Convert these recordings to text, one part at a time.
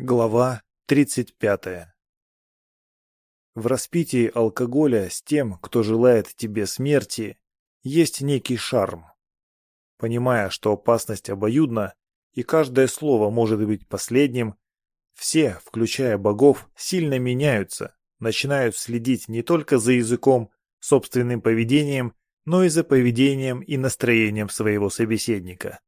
Глава 35 В распитии алкоголя с тем, кто желает тебе смерти, есть некий шарм. Понимая, что опасность обоюдна, и каждое слово может быть последним, все, включая богов, сильно меняются, начинают следить не только за языком, собственным поведением, но и за поведением и настроением своего собеседника.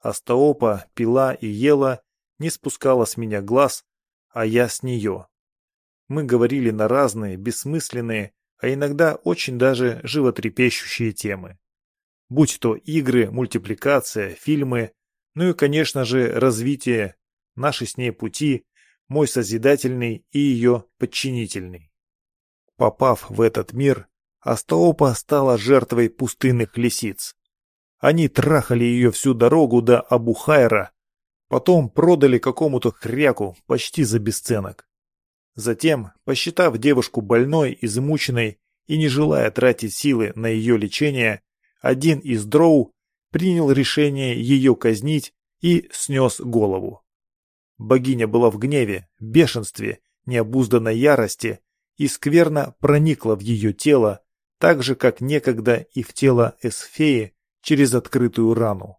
Астаопа пила и ела, не спускала с меня глаз, а я с нее. Мы говорили на разные, бессмысленные, а иногда очень даже животрепещущие темы. Будь то игры, мультипликация, фильмы, ну и, конечно же, развитие, наши с ней пути, мой созидательный и ее подчинительный. Попав в этот мир, Астаопа стала жертвой пустынных лисиц. Они трахали ее всю дорогу до Абухайра, Потом продали какому-то хряку почти за бесценок. Затем, посчитав девушку больной, измученной и не желая тратить силы на ее лечение, один из дроу принял решение ее казнить и снес голову. Богиня была в гневе, бешенстве, необузданной ярости и скверно проникла в ее тело, так же, как некогда и в тело Эсфеи через открытую рану.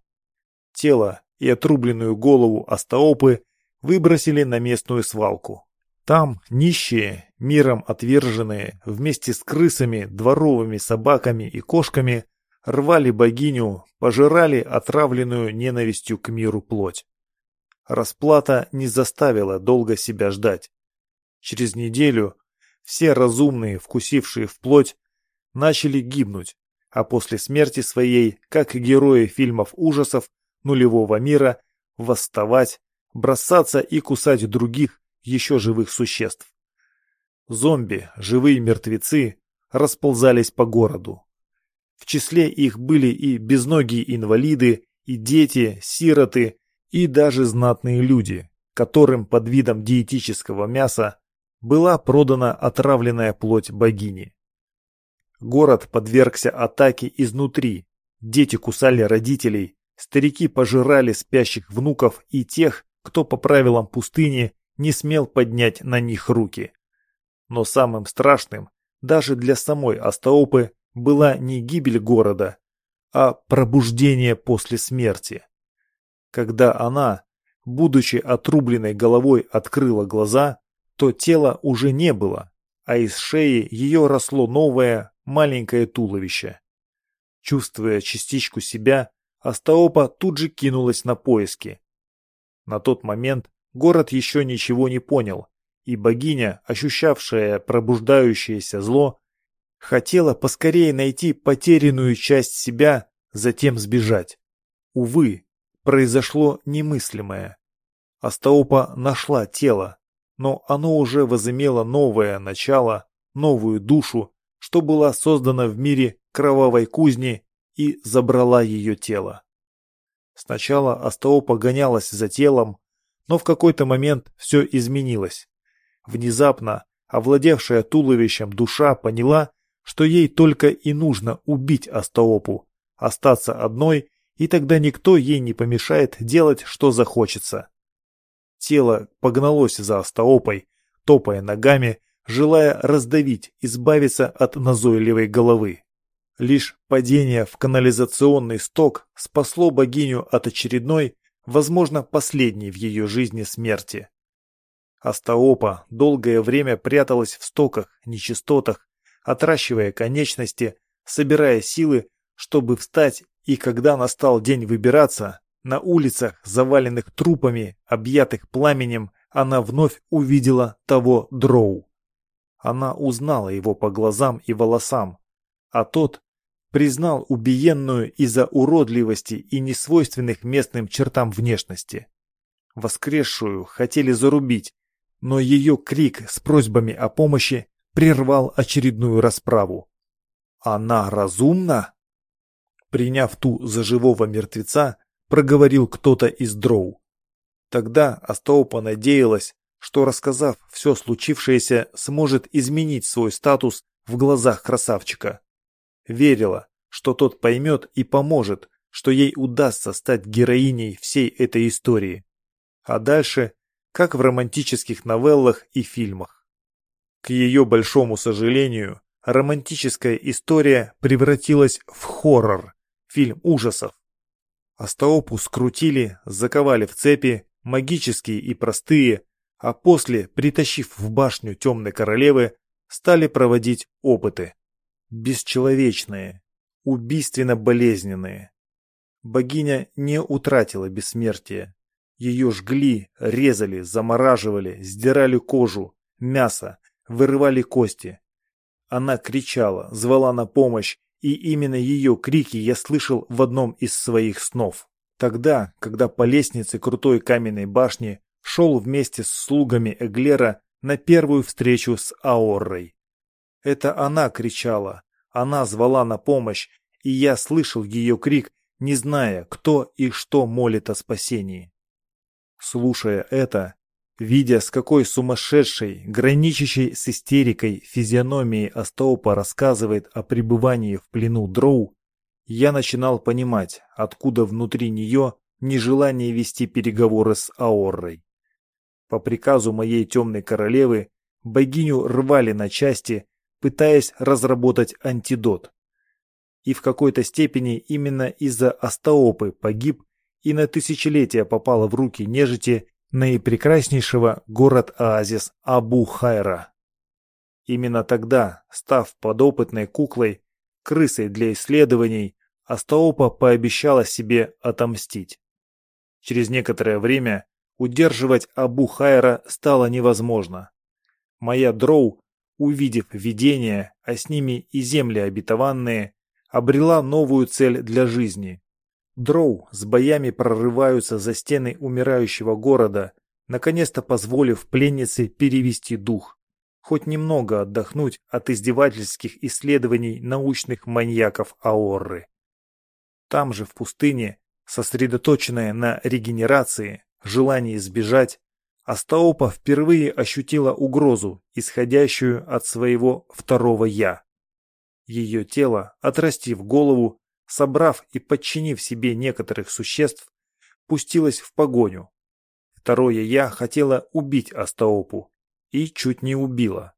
Тело, и отрубленную голову Астаопы выбросили на местную свалку. Там нищие, миром отверженные, вместе с крысами, дворовыми собаками и кошками, рвали богиню, пожирали отравленную ненавистью к миру плоть. Расплата не заставила долго себя ждать. Через неделю все разумные, вкусившие в плоть, начали гибнуть, а после смерти своей, как герои фильмов ужасов, нулевого мира восставать, бросаться и кусать других, еще живых существ. Зомби, живые мертвецы, расползались по городу. В числе их были и безногие инвалиды, и дети, сироты, и даже знатные люди, которым под видом диетического мяса была продана отравленная плоть богини. Город подвергся атаке изнутри, дети кусали родителей, Старики пожирали спящих внуков и тех, кто по правилам пустыни не смел поднять на них руки. Но самым страшным, даже для самой Астаопы, была не гибель города, а пробуждение после смерти. Когда она, будучи отрубленной головой, открыла глаза, то тела уже не было, а из шеи ее росло новое, маленькое туловище. Чувствуя частичку себя, Астаопа тут же кинулась на поиски. На тот момент город еще ничего не понял, и богиня, ощущавшая пробуждающееся зло, хотела поскорее найти потерянную часть себя, затем сбежать. Увы, произошло немыслимое. Астаопа нашла тело, но оно уже возымело новое начало, новую душу, что была создана в мире кровавой кузни и забрала ее тело. Сначала Астаопа гонялась за телом, но в какой-то момент все изменилось. Внезапно, овладевшая туловищем душа поняла, что ей только и нужно убить Астаопу, остаться одной, и тогда никто ей не помешает делать, что захочется. Тело погналось за Астаопой, топая ногами, желая раздавить, избавиться от назойливой головы. Лишь падение в канализационный сток спасло богиню от очередной, возможно, последней в ее жизни смерти. Астаопа долгое время пряталась в стоках, нечистотах, отращивая конечности, собирая силы, чтобы встать, и когда настал день выбираться, на улицах, заваленных трупами, объятых пламенем, она вновь увидела того дроу. Она узнала его по глазам и волосам, а тот признал убиенную из-за уродливости и несвойственных местным чертам внешности. Воскресшую хотели зарубить, но ее крик с просьбами о помощи прервал очередную расправу. «Она разумна?» Приняв ту за живого мертвеца, проговорил кто-то из дроу. Тогда Астаупа надеялась, что, рассказав все случившееся, сможет изменить свой статус в глазах красавчика. Верила, что тот поймет и поможет, что ей удастся стать героиней всей этой истории. А дальше, как в романтических новеллах и фильмах. К ее большому сожалению, романтическая история превратилась в хоррор, фильм ужасов. Астаопу скрутили, заковали в цепи, магические и простые, а после, притащив в башню темной королевы, стали проводить опыты. Бесчеловечные, убийственно болезненные. Богиня не утратила бессмертия. Ее жгли, резали, замораживали, сдирали кожу, мясо, вырывали кости. Она кричала, звала на помощь, и именно ее крики я слышал в одном из своих снов. Тогда, когда по лестнице крутой каменной башни шел вместе с слугами Эглера на первую встречу с Аоррой. Это она кричала, она звала на помощь, и я слышал ее крик, не зная, кто и что молит о спасении. Слушая это, видя, с какой сумасшедшей, граничащей с истерикой физиономией Астаупа рассказывает о пребывании в плену Дроу, я начинал понимать, откуда внутри нее нежелание вести переговоры с Аоррой. По приказу моей темной королевы богиню рвали на части, пытаясь разработать антидот. И в какой-то степени именно из-за Астаопы погиб и на тысячелетия попала в руки нежити наипрекраснейшего город-оазис Абу-Хайра. Именно тогда, став подопытной куклой, крысой для исследований, Астаопа пообещала себе отомстить. Через некоторое время удерживать Абу-Хайра стало невозможно. Моя дроу, увидев видение, а с ними и земли обетованные, обрела новую цель для жизни. Дроу с боями прорываются за стены умирающего города, наконец-то позволив пленнице перевести дух хоть немного отдохнуть от издевательских исследований научных маньяков Аорры. Там же, в пустыне, сосредоточенная на регенерации, желании сбежать, Астаопа впервые ощутила угрозу, исходящую от своего второго «я». Ее тело, отрастив голову, собрав и подчинив себе некоторых существ, пустилось в погоню. Второе «я» хотело убить Астаопу, и чуть не убила.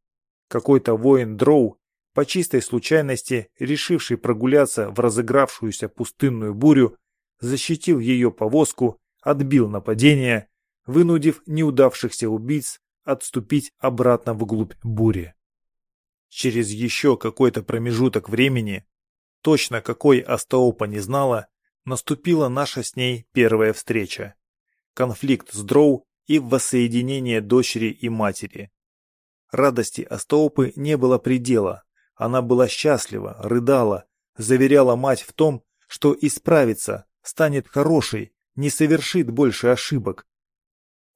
Какой-то воин Дроу, по чистой случайности, решивший прогуляться в разыгравшуюся пустынную бурю, защитил ее повозку, отбил нападение, вынудив неудавшихся убийц отступить обратно вглубь бури. Через еще какой-то промежуток времени, точно какой Астаопа не знала, наступила наша с ней первая встреча. Конфликт с Дроу и воссоединение дочери и матери. Радости Астаопы не было предела. Она была счастлива, рыдала, заверяла мать в том, что исправится, станет хорошей, не совершит больше ошибок.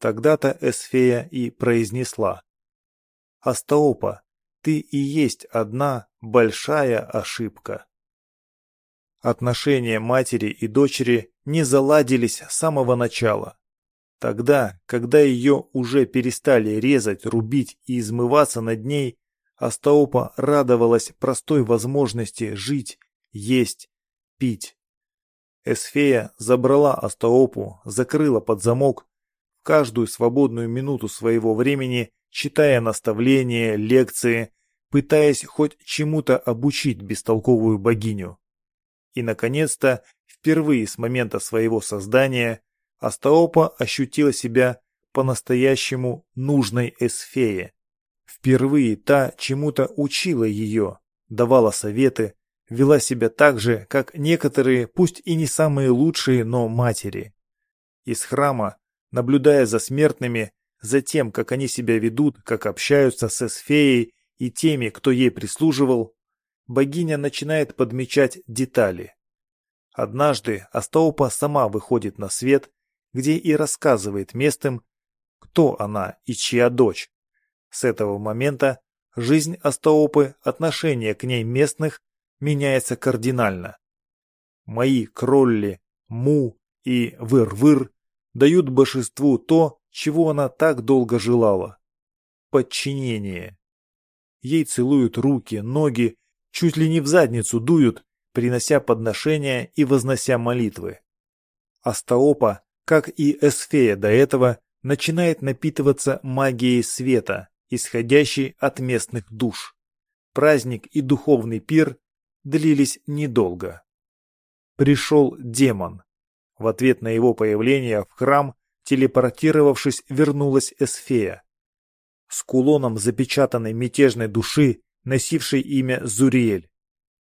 Тогда-то Эсфея и произнесла. «Астаопа, ты и есть одна большая ошибка». Отношения матери и дочери не заладились с самого начала. Тогда, когда ее уже перестали резать, рубить и измываться над ней, Астаопа радовалась простой возможности жить, есть, пить. Эсфея забрала Астаопу, закрыла под замок, каждую свободную минуту своего времени читая наставления, лекции, пытаясь хоть чему-то обучить бестолковую богиню. И, наконец-то, впервые с момента своего создания, Астаопа ощутила себя по-настоящему нужной Эсфее. Впервые та чему-то учила ее, давала советы, вела себя так же, как некоторые, пусть и не самые лучшие, но матери. Из храма, наблюдая за смертными, за тем, как они себя ведут, как общаются с Эсфеей и теми, кто ей прислуживал, богиня начинает подмечать детали. Однажды Астаупа сама выходит на свет где и рассказывает местным, кто она и чья дочь. С этого момента жизнь Астаопы, отношение к ней местных меняется кардинально. Мои кролли, му и выр-выр дают божеству то, чего она так долго желала. Подчинение. Ей целуют руки, ноги, чуть ли не в задницу дуют, принося подношения и вознося молитвы. Астаопа как и Эсфея до этого, начинает напитываться магией света, исходящей от местных душ. Праздник и духовный пир длились недолго. Пришел демон. В ответ на его появление в храм, телепортировавшись, вернулась Эсфея. С кулоном запечатанной мятежной души, носившей имя Зуриэль.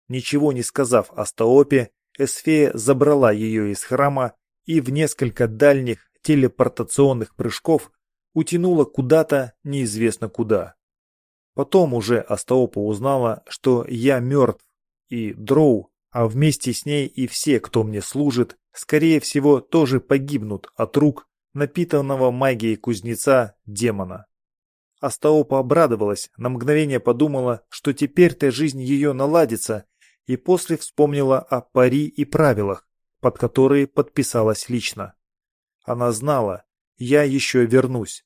Ничего не сказав о Стаопе, Эсфея забрала ее из храма и в несколько дальних телепортационных прыжков утянула куда-то неизвестно куда. Потом уже Астаопа узнала, что я мертв, и Дроу, а вместе с ней и все, кто мне служит, скорее всего, тоже погибнут от рук напитанного магией кузнеца демона. Астаопа обрадовалась, на мгновение подумала, что теперь-то жизнь ее наладится, и после вспомнила о пари и правилах, под которые подписалась лично. Она знала, я еще вернусь.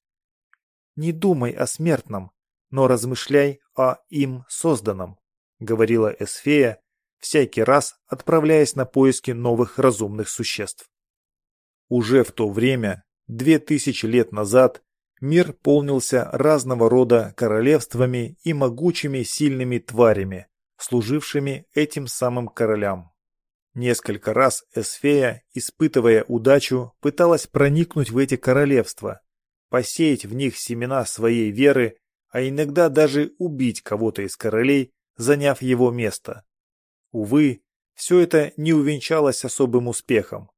«Не думай о смертном, но размышляй о им созданном», — говорила Эсфея, всякий раз отправляясь на поиски новых разумных существ. Уже в то время, две тысячи лет назад, мир полнился разного рода королевствами и могучими сильными тварями, служившими этим самым королям. Несколько раз Эсфея, испытывая удачу, пыталась проникнуть в эти королевства, посеять в них семена своей веры, а иногда даже убить кого-то из королей, заняв его место. Увы, все это не увенчалось особым успехом.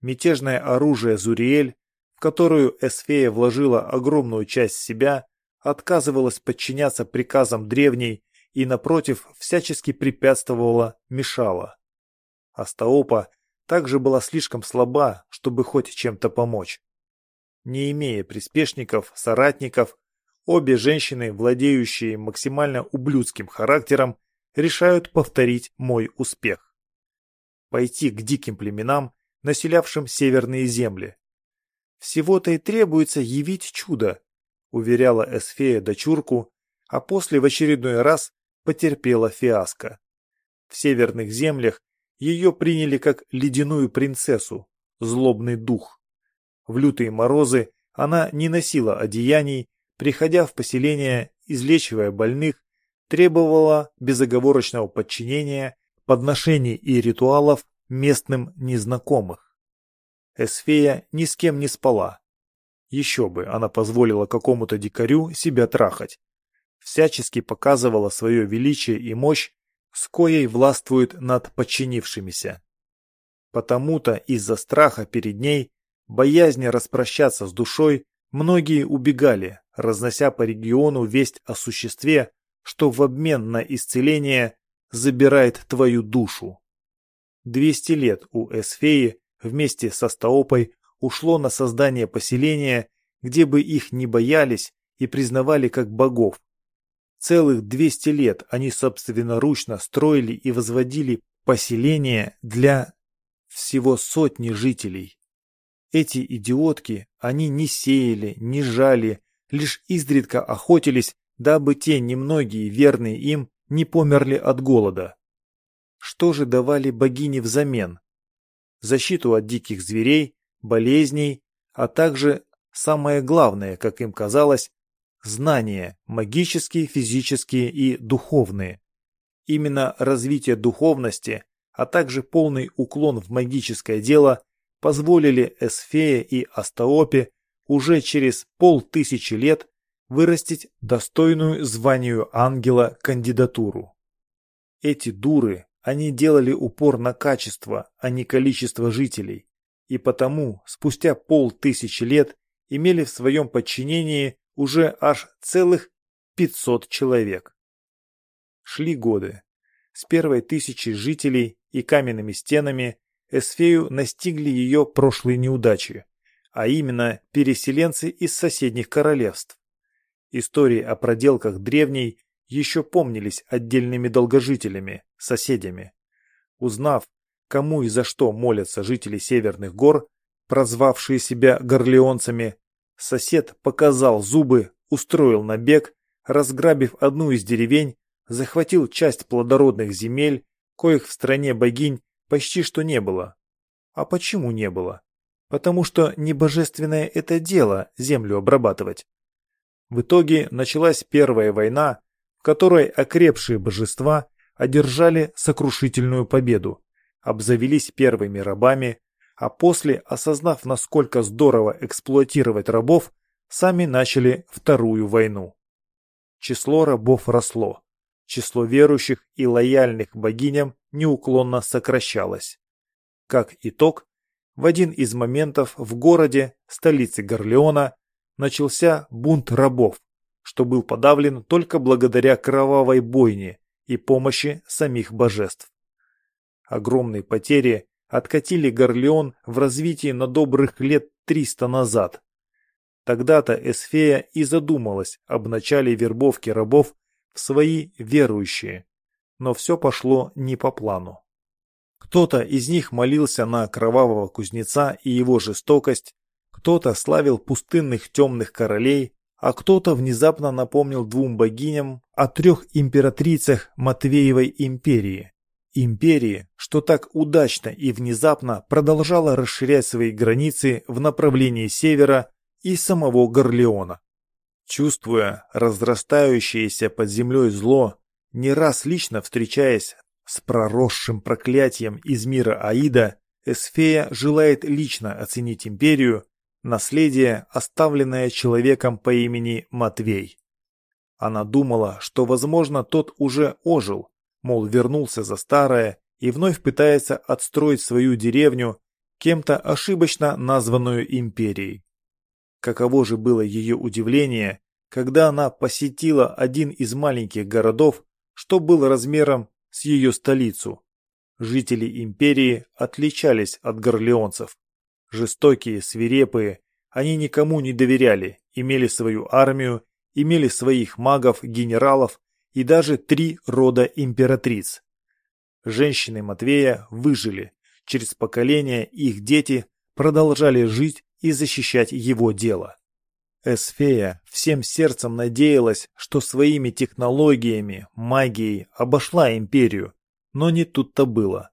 Мятежное оружие Зуриэль, в которую Эсфея вложила огромную часть себя, отказывалось подчиняться приказам древней и, напротив, всячески препятствовала, мешала. Астаопа также была слишком слаба, чтобы хоть чем-то помочь. Не имея приспешников, соратников, обе женщины, владеющие максимально ублюдским характером, решают повторить мой успех. Пойти к диким племенам, населявшим северные земли. Всего-то и требуется явить чудо, уверяла Эсфея дочурку, а после в очередной раз потерпела фиаско. В северных землях ее приняли как ледяную принцессу, злобный дух. В лютые морозы она не носила одеяний, приходя в поселение, излечивая больных, требовала безоговорочного подчинения, подношений и ритуалов местным незнакомых. Эсфея ни с кем не спала. Еще бы она позволила какому-то дикарю себя трахать. Всячески показывала свое величие и мощь, с коей властвует над подчинившимися. Потому-то из-за страха перед ней, боязни распрощаться с душой, многие убегали, разнося по региону весть о существе, что в обмен на исцеление забирает твою душу. Двести лет у Эсфеи вместе со Стаопой ушло на создание поселения, где бы их не боялись и признавали как богов, Целых 200 лет они собственноручно строили и возводили поселения для всего сотни жителей. Эти идиотки они не сеяли, не жали, лишь изредка охотились, дабы те немногие верные им не померли от голода. Что же давали богини взамен? Защиту от диких зверей, болезней, а также, самое главное, как им казалось, знания, магические, физические и духовные. Именно развитие духовности, а также полный уклон в магическое дело позволили Эсфее и Астаопе уже через полтысячи лет вырастить достойную званию ангела кандидатуру. Эти дуры, они делали упор на качество, а не количество жителей, и потому спустя полтысячи лет имели в своем подчинении уже аж целых 500 человек. Шли годы. С первой тысячи жителей и каменными стенами Эсфею настигли ее прошлые неудачи, а именно переселенцы из соседних королевств. Истории о проделках древней еще помнились отдельными долгожителями, соседями. Узнав, кому и за что молятся жители Северных гор, прозвавшие себя горлеонцами, Сосед показал зубы, устроил набег, разграбив одну из деревень, захватил часть плодородных земель, коих в стране богинь почти что не было. А почему не было? потому что не божественное это дело землю обрабатывать. В итоге началась Первая война, в которой окрепшие божества одержали сокрушительную победу, обзавелись первыми рабами, а после, осознав, насколько здорово эксплуатировать рабов, сами начали Вторую войну. Число рабов росло, число верующих и лояльных богиням неуклонно сокращалось. Как итог, в один из моментов в городе, столице Горлеона, начался бунт рабов, что был подавлен только благодаря кровавой бойне и помощи самих божеств. Огромные потери откатили Горлеон в развитии на добрых лет 300 назад. Тогда-то Эсфея и задумалась об начале вербовки рабов в свои верующие, но все пошло не по плану. Кто-то из них молился на кровавого кузнеца и его жестокость, кто-то славил пустынных темных королей, а кто-то внезапно напомнил двум богиням о трех императрицах Матвеевой империи. Империи, что так удачно и внезапно продолжала расширять свои границы в направлении севера и самого Горлеона. Чувствуя разрастающееся под землей зло, не раз лично встречаясь с проросшим проклятием из мира Аида, Эсфея желает лично оценить империю, наследие, оставленное человеком по имени Матвей. Она думала, что, возможно, тот уже ожил, мол, вернулся за старое и вновь пытается отстроить свою деревню, кем-то ошибочно названную империей. Каково же было ее удивление, когда она посетила один из маленьких городов, что был размером с ее столицу. Жители империи отличались от горлеонцев. Жестокие, свирепые, они никому не доверяли, имели свою армию, имели своих магов, генералов и даже три рода императриц. Женщины Матвея выжили, через поколения их дети продолжали жить и защищать его дело. Эсфея всем сердцем надеялась, что своими технологиями, магией обошла империю, но не тут-то было.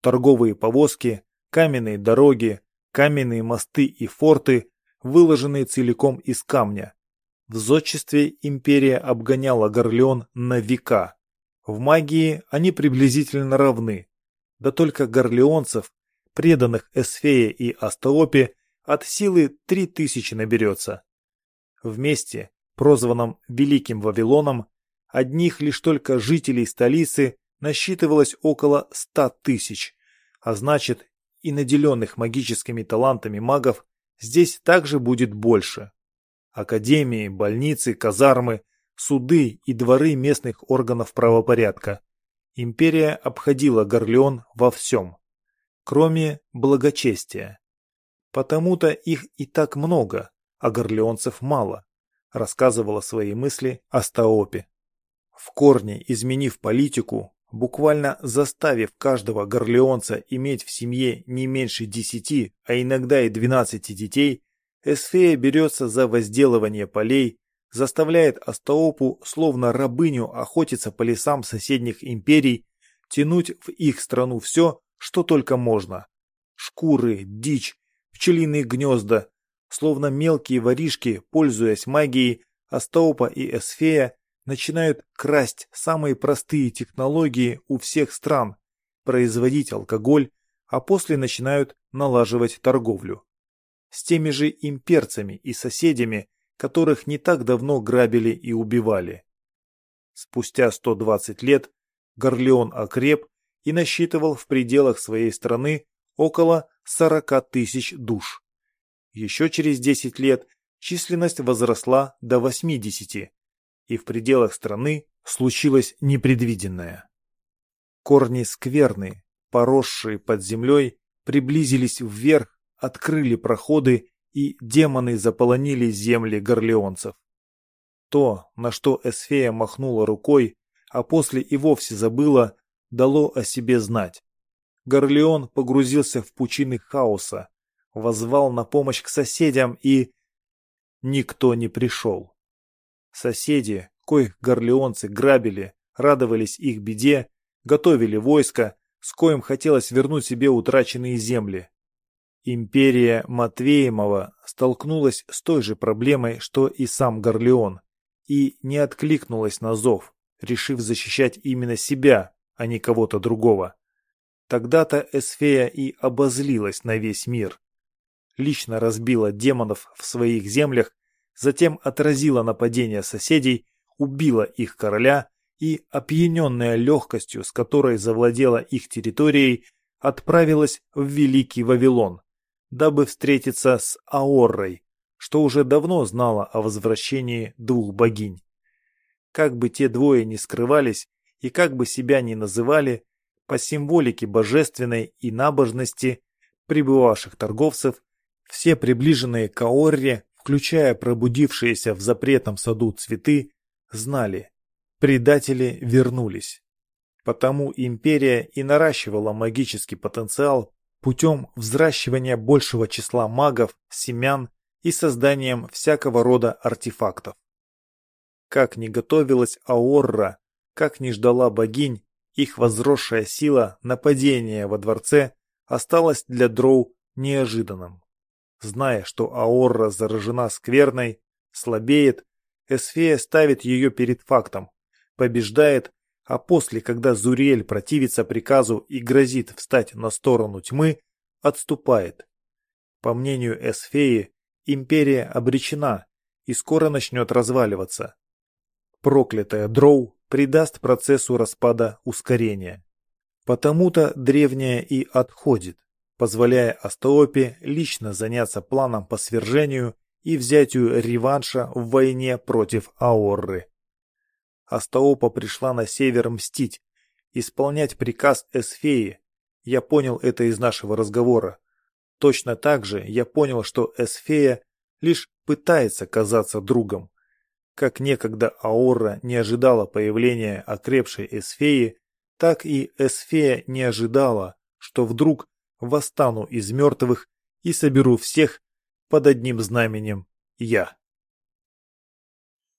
Торговые повозки, каменные дороги, каменные мосты и форты, выложенные целиком из камня, в зодчестве империя обгоняла Горлеон на века. В магии они приблизительно равны. Да только горлеонцев, преданных Эсфее и Астолопе, от силы три тысячи наберется. Вместе, прозванном Великим Вавилоном, одних лишь только жителей столицы насчитывалось около ста тысяч, а значит и наделенных магическими талантами магов здесь также будет больше. Академии, больницы, казармы, суды и дворы местных органов правопорядка. Империя обходила Горлеон во всем, кроме благочестия. Потому-то их и так много, а горлеонцев мало, рассказывала свои мысли Астаопе. В корне изменив политику, буквально заставив каждого горлеонца иметь в семье не меньше десяти, а иногда и двенадцати детей, Эсфея берется за возделывание полей, заставляет Астаопу, словно рабыню, охотиться по лесам соседних империй, тянуть в их страну все, что только можно. Шкуры, дичь, пчелиные гнезда, словно мелкие воришки, пользуясь магией, Астаопа и Эсфея начинают красть самые простые технологии у всех стран, производить алкоголь, а после начинают налаживать торговлю с теми же имперцами и соседями, которых не так давно грабили и убивали. Спустя 120 лет Горлеон окреп и насчитывал в пределах своей страны около 40 тысяч душ. Еще через 10 лет численность возросла до 80, и в пределах страны случилось непредвиденное. Корни скверны, поросшие под землей, приблизились вверх открыли проходы, и демоны заполонили земли горлеонцев. То, на что Эсфея махнула рукой, а после и вовсе забыла, дало о себе знать. Горлеон погрузился в пучины хаоса, возвал на помощь к соседям и... Никто не пришел. Соседи, коих горлеонцы грабили, радовались их беде, готовили войско, с коим хотелось вернуть себе утраченные земли. Империя Матвеемова столкнулась с той же проблемой, что и сам Горлеон, и не откликнулась на зов, решив защищать именно себя, а не кого-то другого. Тогда-то Эсфея и обозлилась на весь мир. Лично разбила демонов в своих землях, затем отразила нападение соседей, убила их короля и, опьяненная легкостью, с которой завладела их территорией, отправилась в Великий Вавилон, дабы встретиться с Аоррой, что уже давно знала о возвращении двух богинь. Как бы те двое ни скрывались и как бы себя ни называли, по символике божественной и набожности прибывавших торговцев, все приближенные к Аорре, включая пробудившиеся в запретном саду цветы, знали, предатели вернулись. Потому империя и наращивала магический потенциал путем взращивания большего числа магов, семян и созданием всякого рода артефактов. Как ни готовилась Аорра, как ни ждала богинь, их возросшая сила нападения во дворце осталась для Дроу неожиданным. Зная, что Аорра заражена скверной, слабеет, Эсфея ставит ее перед фактом, побеждает, а после, когда Зуриэль противится приказу и грозит встать на сторону тьмы, отступает. По мнению Эсфеи, империя обречена и скоро начнет разваливаться. Проклятая Дроу придаст процессу распада ускорение. Потому-то древняя и отходит, позволяя Астаопе лично заняться планом по свержению и взятию реванша в войне против Аорры. Астаопа пришла на север мстить, исполнять приказ Эсфеи. Я понял это из нашего разговора. Точно так же я понял, что Эсфея лишь пытается казаться другом. Как некогда Аора не ожидала появления окрепшей Эсфеи, так и Эсфея не ожидала, что вдруг восстану из мертвых и соберу всех под одним знаменем я.